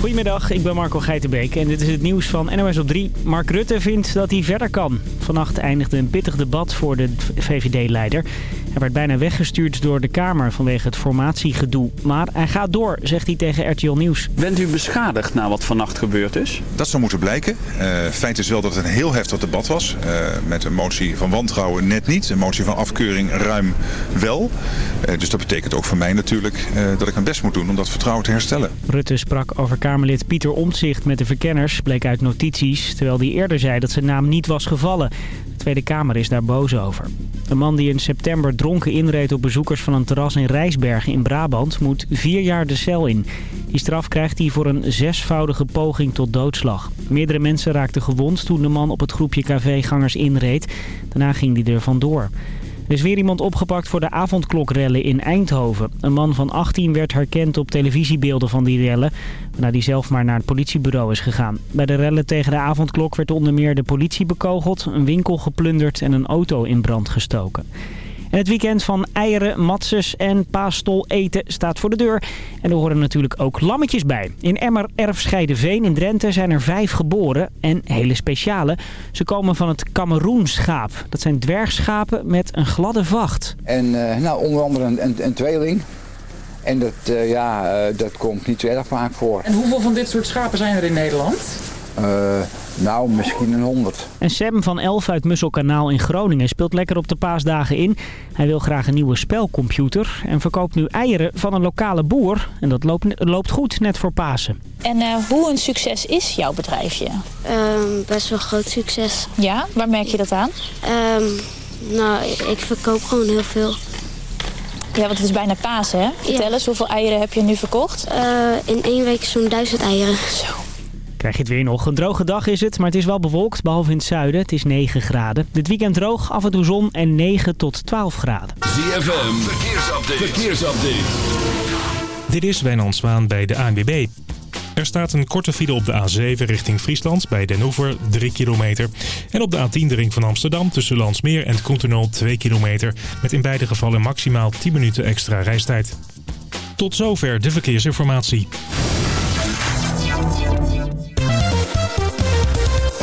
Goedemiddag, ik ben Marco Geitenbeek en dit is het nieuws van NOS op 3. Mark Rutte vindt dat hij verder kan. Vannacht eindigde een pittig debat voor de VVD-leider. Hij werd bijna weggestuurd door de Kamer vanwege het formatiegedoe. Maar hij gaat door, zegt hij tegen RTL Nieuws. Bent u beschadigd na wat vannacht gebeurd is? Dat zou moeten blijken. Uh, feit is wel dat het een heel heftig debat was. Uh, met een motie van wantrouwen net niet. Een motie van afkeuring ruim wel. Uh, dus dat betekent ook voor mij natuurlijk dat ik mijn best moet doen om dat vertrouwen te herstellen. Rutte sprak over Kamerlid Pieter Omtzigt met de verkenners, bleek uit notities. Terwijl hij eerder zei dat zijn naam niet was gevallen. De Tweede Kamer is daar boos over. Een man die in september dronken inreed op bezoekers van een terras in Rijsbergen in Brabant moet vier jaar de cel in. Die straf krijgt hij voor een zesvoudige poging tot doodslag. Meerdere mensen raakten gewond toen de man op het groepje cafégangers inreed. Daarna ging hij er vandoor. Er is weer iemand opgepakt voor de avondklokrellen in Eindhoven. Een man van 18 werd herkend op televisiebeelden van die rellen... waarna hij zelf maar naar het politiebureau is gegaan. Bij de rellen tegen de avondklok werd onder meer de politie bekogeld... een winkel geplunderd en een auto in brand gestoken. En het weekend van eieren, matzes en paastol eten staat voor de deur. En er horen natuurlijk ook lammetjes bij. In Emmer Erfscheideveen in Drenthe zijn er vijf geboren. En hele speciale. Ze komen van het Cameroenschaap. Dat zijn dwergschapen met een gladde vacht. En uh, nou, onder andere een, een, een tweeling. En dat, uh, ja, uh, dat komt niet zo erg vaak voor. En hoeveel van dit soort schapen zijn er in Nederland? Uh, nou, misschien een honderd. En Sam van Elf uit Musselkanaal in Groningen speelt lekker op de paasdagen in. Hij wil graag een nieuwe spelcomputer en verkoopt nu eieren van een lokale boer. En dat loopt, loopt goed, net voor Pasen. En uh, hoe een succes is jouw bedrijfje? Um, best wel groot succes. Ja, waar merk je dat aan? Um, nou, ik verkoop gewoon heel veel. Ja, want het is bijna Pasen, hè? Vertel ja. eens, hoeveel eieren heb je nu verkocht? Uh, in één week zo'n duizend eieren. Zo. Krijg je het weer nog. Een droge dag is het, maar het is wel bewolkt, behalve in het zuiden. Het is 9 graden. Dit weekend droog, af en toe zon en 9 tot 12 graden. ZFM, verkeersupdate. verkeersupdate. Dit is Wijnand Zwaan bij de ANWB. Er staat een korte file op de A7 richting Friesland bij Den Hoever, 3 kilometer. En op de A10 de ring van Amsterdam tussen Landsmeer en Koentenol 2 kilometer. Met in beide gevallen maximaal 10 minuten extra reistijd. Tot zover de verkeersinformatie.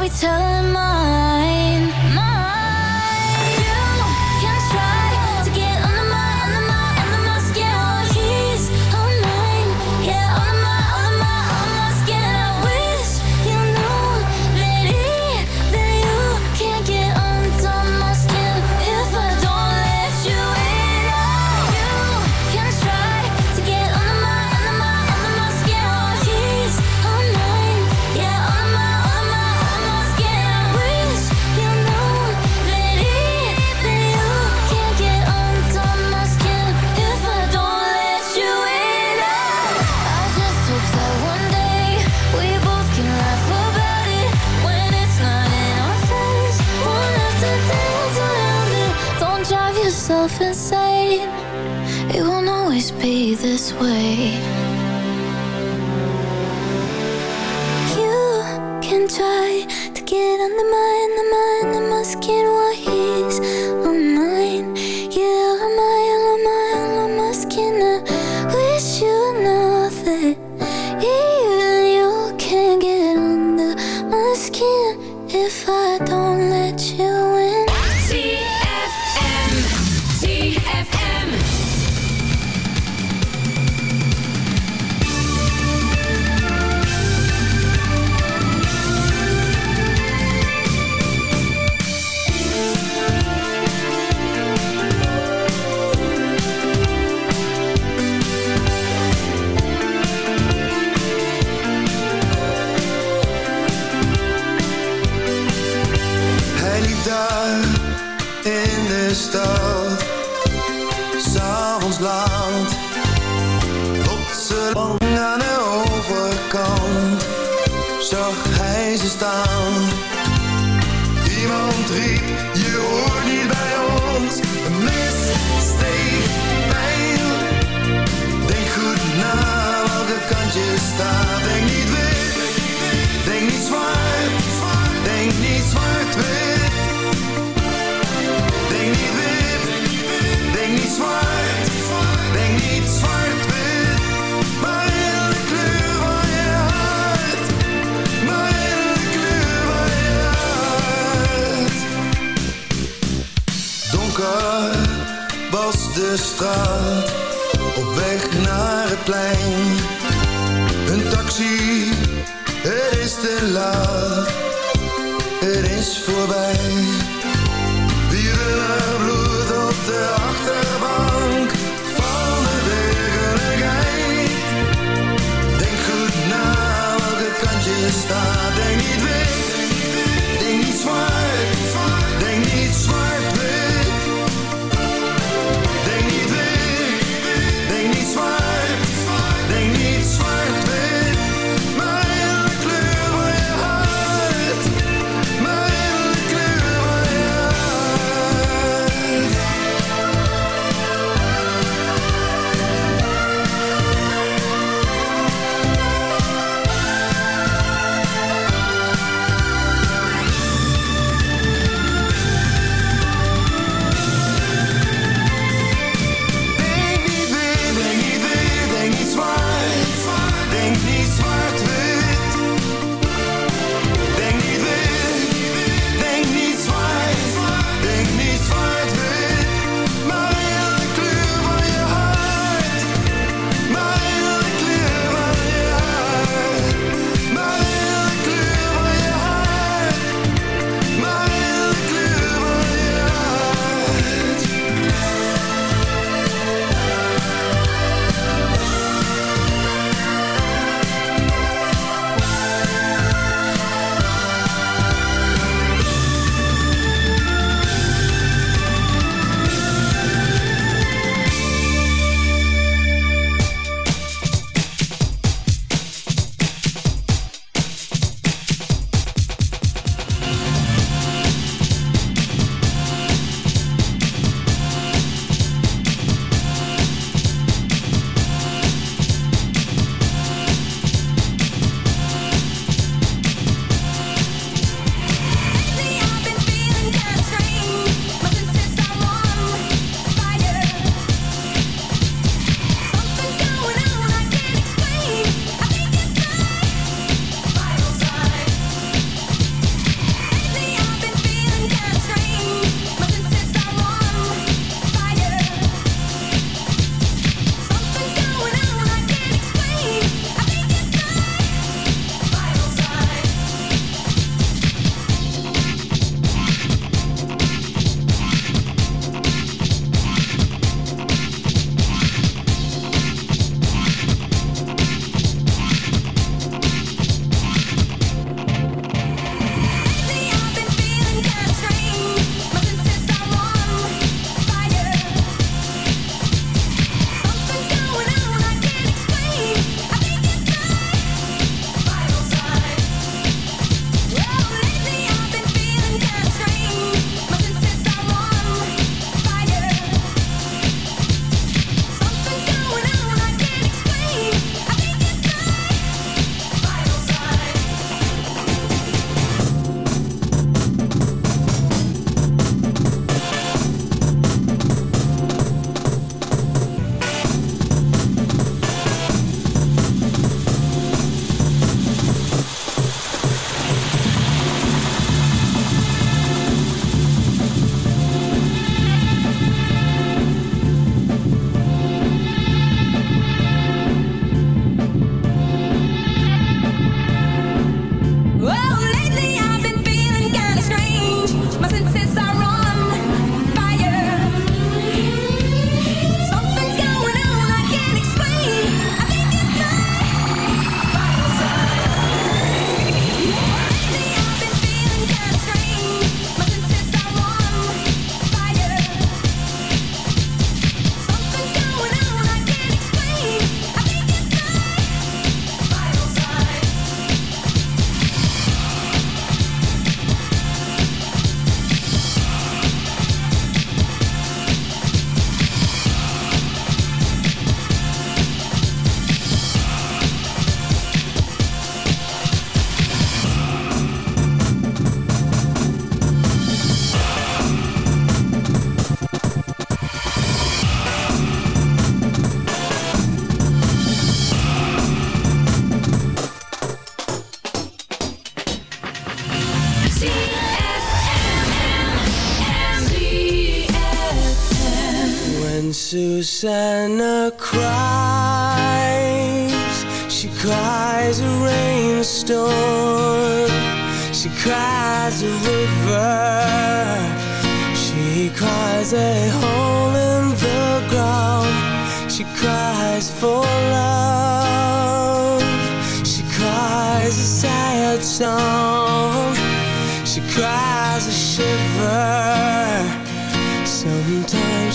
we telling mine? this way. straat, op weg naar het plein. Een taxi, het is te laat, het is voorbij. Wielen bloed op de achterbank. Denk goed na welke kant je staat Denk niet weg.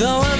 Though I'm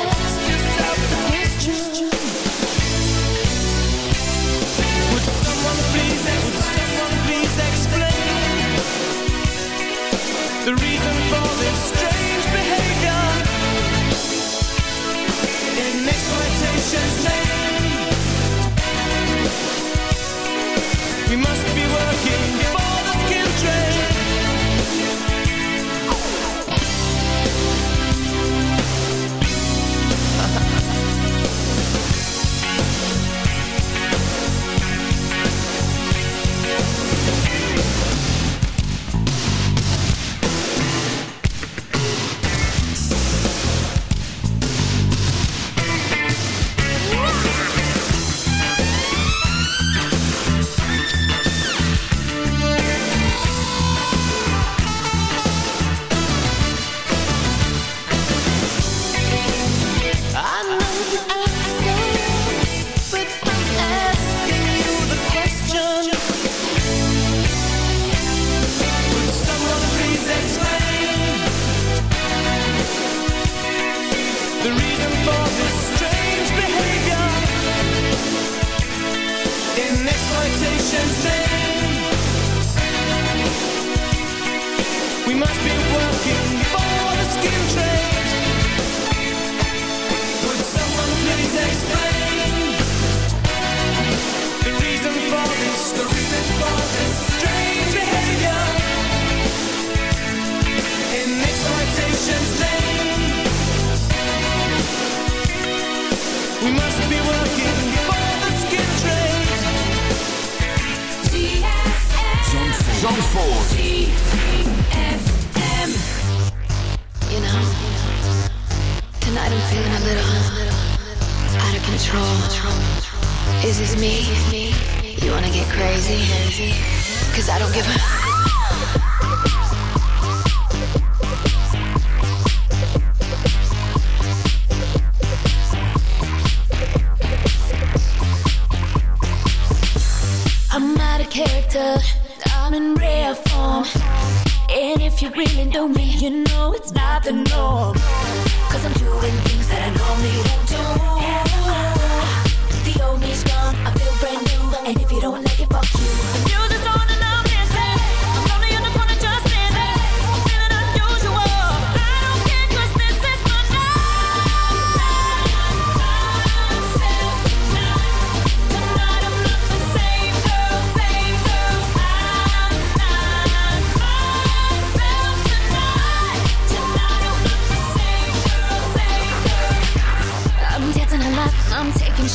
you.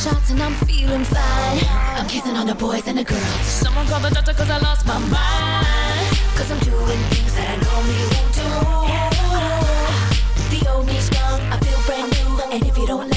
shots and I'm feeling fine. I'm kissing on the boys and the girls. Someone call the doctor cause I lost my mind. Cause I'm doing things that I normally won't do. The old me's gone, I feel brand new. And if you don't